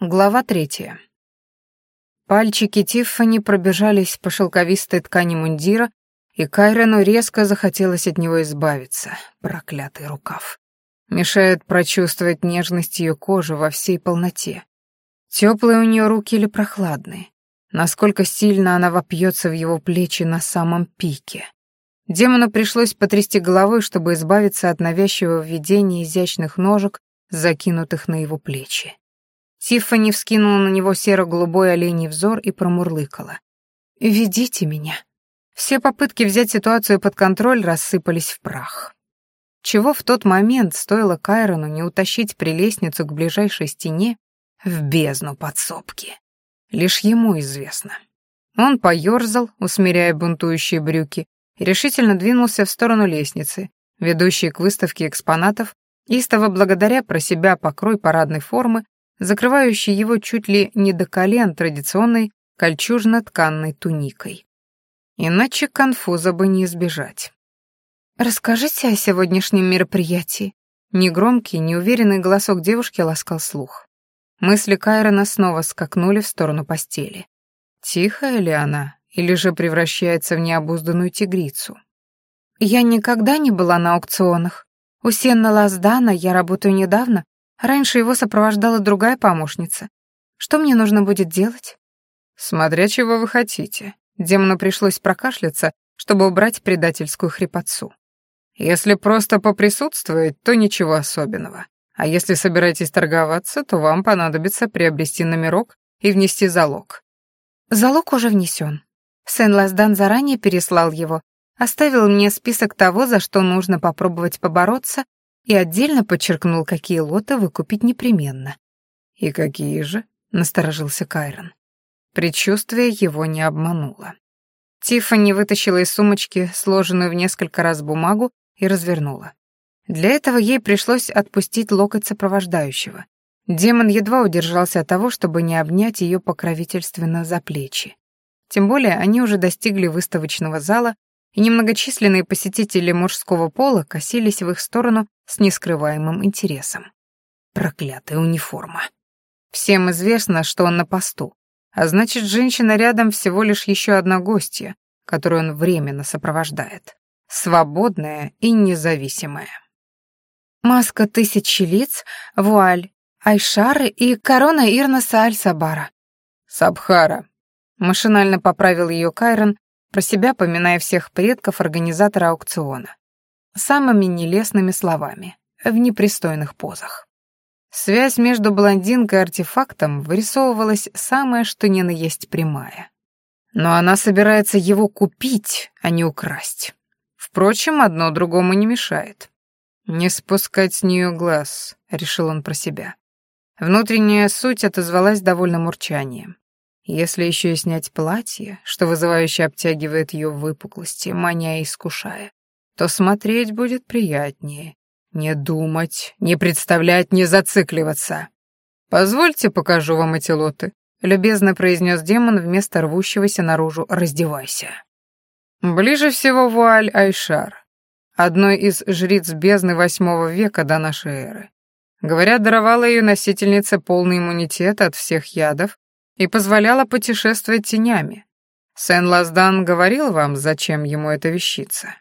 Глава третья. Пальчики Тиффани пробежались по шелковистой ткани мундира, и Кайрену резко захотелось от него избавиться. Проклятый рукав. Мешает прочувствовать нежность ее кожи во всей полноте. Теплые у нее руки или прохладные? Насколько сильно она вопьется в его плечи на самом пике? Демону пришлось потрясти головой, чтобы избавиться от навязчивого видения изящных ножек, закинутых на его плечи. Тиффани вскинула на него серо-голубой оленей взор и промурлыкала. «Ведите меня». Все попытки взять ситуацию под контроль рассыпались в прах. Чего в тот момент стоило Кайрону не утащить прелестницу к ближайшей стене в бездну подсобки? Лишь ему известно. Он поёрзал, усмиряя бунтующие брюки, и решительно двинулся в сторону лестницы, ведущей к выставке экспонатов, истово благодаря про себя покрой парадной формы закрывающий его чуть ли не до колен традиционной кольчужно-тканной туникой. Иначе конфуза бы не избежать. «Расскажите о сегодняшнем мероприятии». Негромкий, неуверенный голосок девушки ласкал слух. Мысли Кайрона снова скакнули в сторону постели. Тихая ли она, или же превращается в необузданную тигрицу? «Я никогда не была на аукционах. У Сенна Лаздана я работаю недавно, Раньше его сопровождала другая помощница. Что мне нужно будет делать? Смотря чего вы хотите. Демону пришлось прокашляться, чтобы убрать предательскую хрипотцу. Если просто поприсутствовать, то ничего особенного. А если собираетесь торговаться, то вам понадобится приобрести номерок и внести залог. Залог уже внесен. Сен-Лаздан заранее переслал его, оставил мне список того, за что нужно попробовать побороться, и отдельно подчеркнул, какие лоты выкупить непременно. «И какие же?» — насторожился Кайрон. Предчувствие его не обмануло. Тиффани вытащила из сумочки сложенную в несколько раз бумагу и развернула. Для этого ей пришлось отпустить локоть сопровождающего. Демон едва удержался от того, чтобы не обнять ее покровительственно за плечи. Тем более они уже достигли выставочного зала, и немногочисленные посетители мужского пола косились в их сторону с нескрываемым интересом. Проклятая униформа. Всем известно, что он на посту, а значит, женщина рядом всего лишь еще одна гостья, которую он временно сопровождает. Свободная и независимая. Маска тысячи лиц, вуаль, айшары и корона Ирнаса Аль-Сабара. Сабхара. Машинально поправил ее Кайрон, про себя поминая всех предков организатора аукциона самыми нелестными словами, в непристойных позах. Связь между блондинкой и артефактом вырисовывалась самая что ни на есть прямая. Но она собирается его купить, а не украсть. Впрочем, одно другому не мешает. «Не спускать с нее глаз», — решил он про себя. Внутренняя суть отозвалась довольно мурчанием. Если еще и снять платье, что вызывающе обтягивает ее выпуклости, маня и искушая, то смотреть будет приятнее. Не думать, не представлять, не зацикливаться. «Позвольте покажу вам эти лоты», — любезно произнес демон вместо рвущегося наружу «раздевайся». Ближе всего вуаль Айшар, одной из жриц бездны восьмого века до нашей эры. Говорят, даровала ее носительнице полный иммунитет от всех ядов и позволяла путешествовать тенями. Сен-Лаздан говорил вам, зачем ему эта вещица?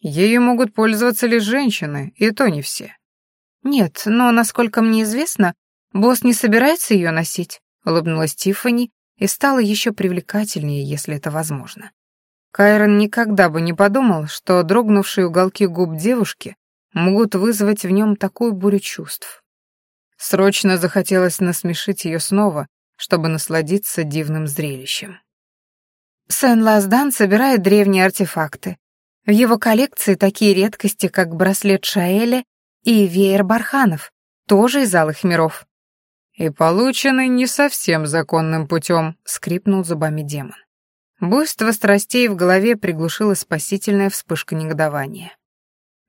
Ею могут пользоваться лишь женщины, и то не все. Нет, но, насколько мне известно, босс не собирается ее носить, улыбнулась Тиффани и стала еще привлекательнее, если это возможно. Кайрон никогда бы не подумал, что дрогнувшие уголки губ девушки могут вызвать в нем такую бурю чувств. Срочно захотелось насмешить ее снова, чтобы насладиться дивным зрелищем. Сен-Лаздан собирает древние артефакты, в его коллекции такие редкости, как браслет Шаэля и веер барханов, тоже из алых миров. «И полученный не совсем законным путем», — скрипнул зубами демон. Буйство страстей в голове приглушила спасительная вспышка негодования.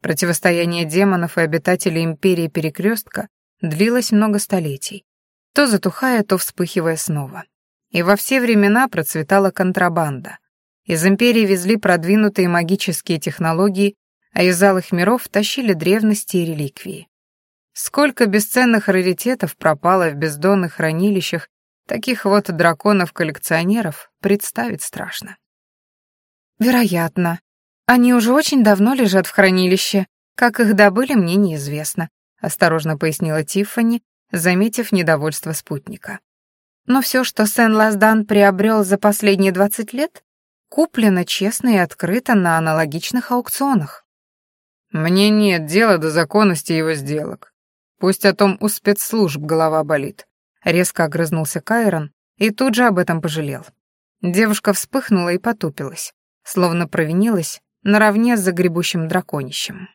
Противостояние демонов и обитателей Империи Перекрестка длилось много столетий, то затухая, то вспыхивая снова. И во все времена процветала контрабанда, из Империи везли продвинутые магические технологии, а из алых миров тащили древности и реликвии. Сколько бесценных раритетов пропало в бездонных хранилищах, таких вот драконов-коллекционеров представить страшно. Вероятно. Они уже очень давно лежат в хранилище. Как их добыли, мне неизвестно, осторожно пояснила Тиффани, заметив недовольство спутника. Но все, что Сен-Лаздан приобрел за последние 20 лет, куплено честно и открыто на аналогичных аукционах. Мне нет дела до законности его сделок. Пусть о том у спецслужб голова болит. Резко огрызнулся Кайрон и тут же об этом пожалел. Девушка вспыхнула и потупилась, словно провинилась наравне с загребущим драконищем.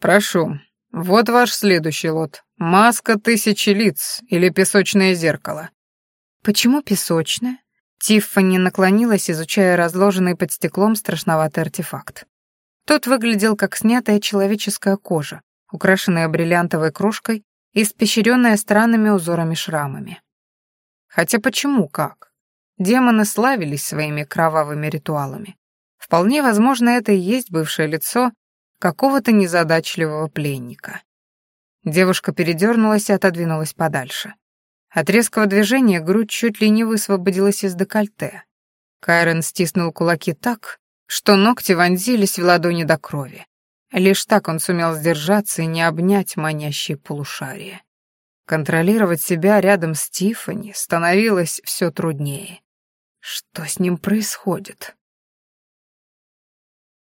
«Прошу, вот ваш следующий лот. Маска тысячи лиц или песочное зеркало. Почему песочное? Тиффани наклонилась, изучая разложенный под стеклом страшноватый артефакт. Тот выглядел как снятая человеческая кожа, украшенная бриллиантовой кружкой и испещренная странными узорами-шрамами. Хотя почему как? Демоны славились своими кровавыми ритуалами. Вполне возможно, это и есть бывшее лицо какого-то незадачливого пленника. Девушка передернулась и отодвинулась подальше. От резкого движения грудь чуть ли не высвободилась из декольте. Кайрон стиснул кулаки так, что ногти вонзились в ладони до крови. Лишь так он сумел сдержаться и не обнять манящие полушария. Контролировать себя рядом с Тиффани становилось все труднее. Что с ним происходит?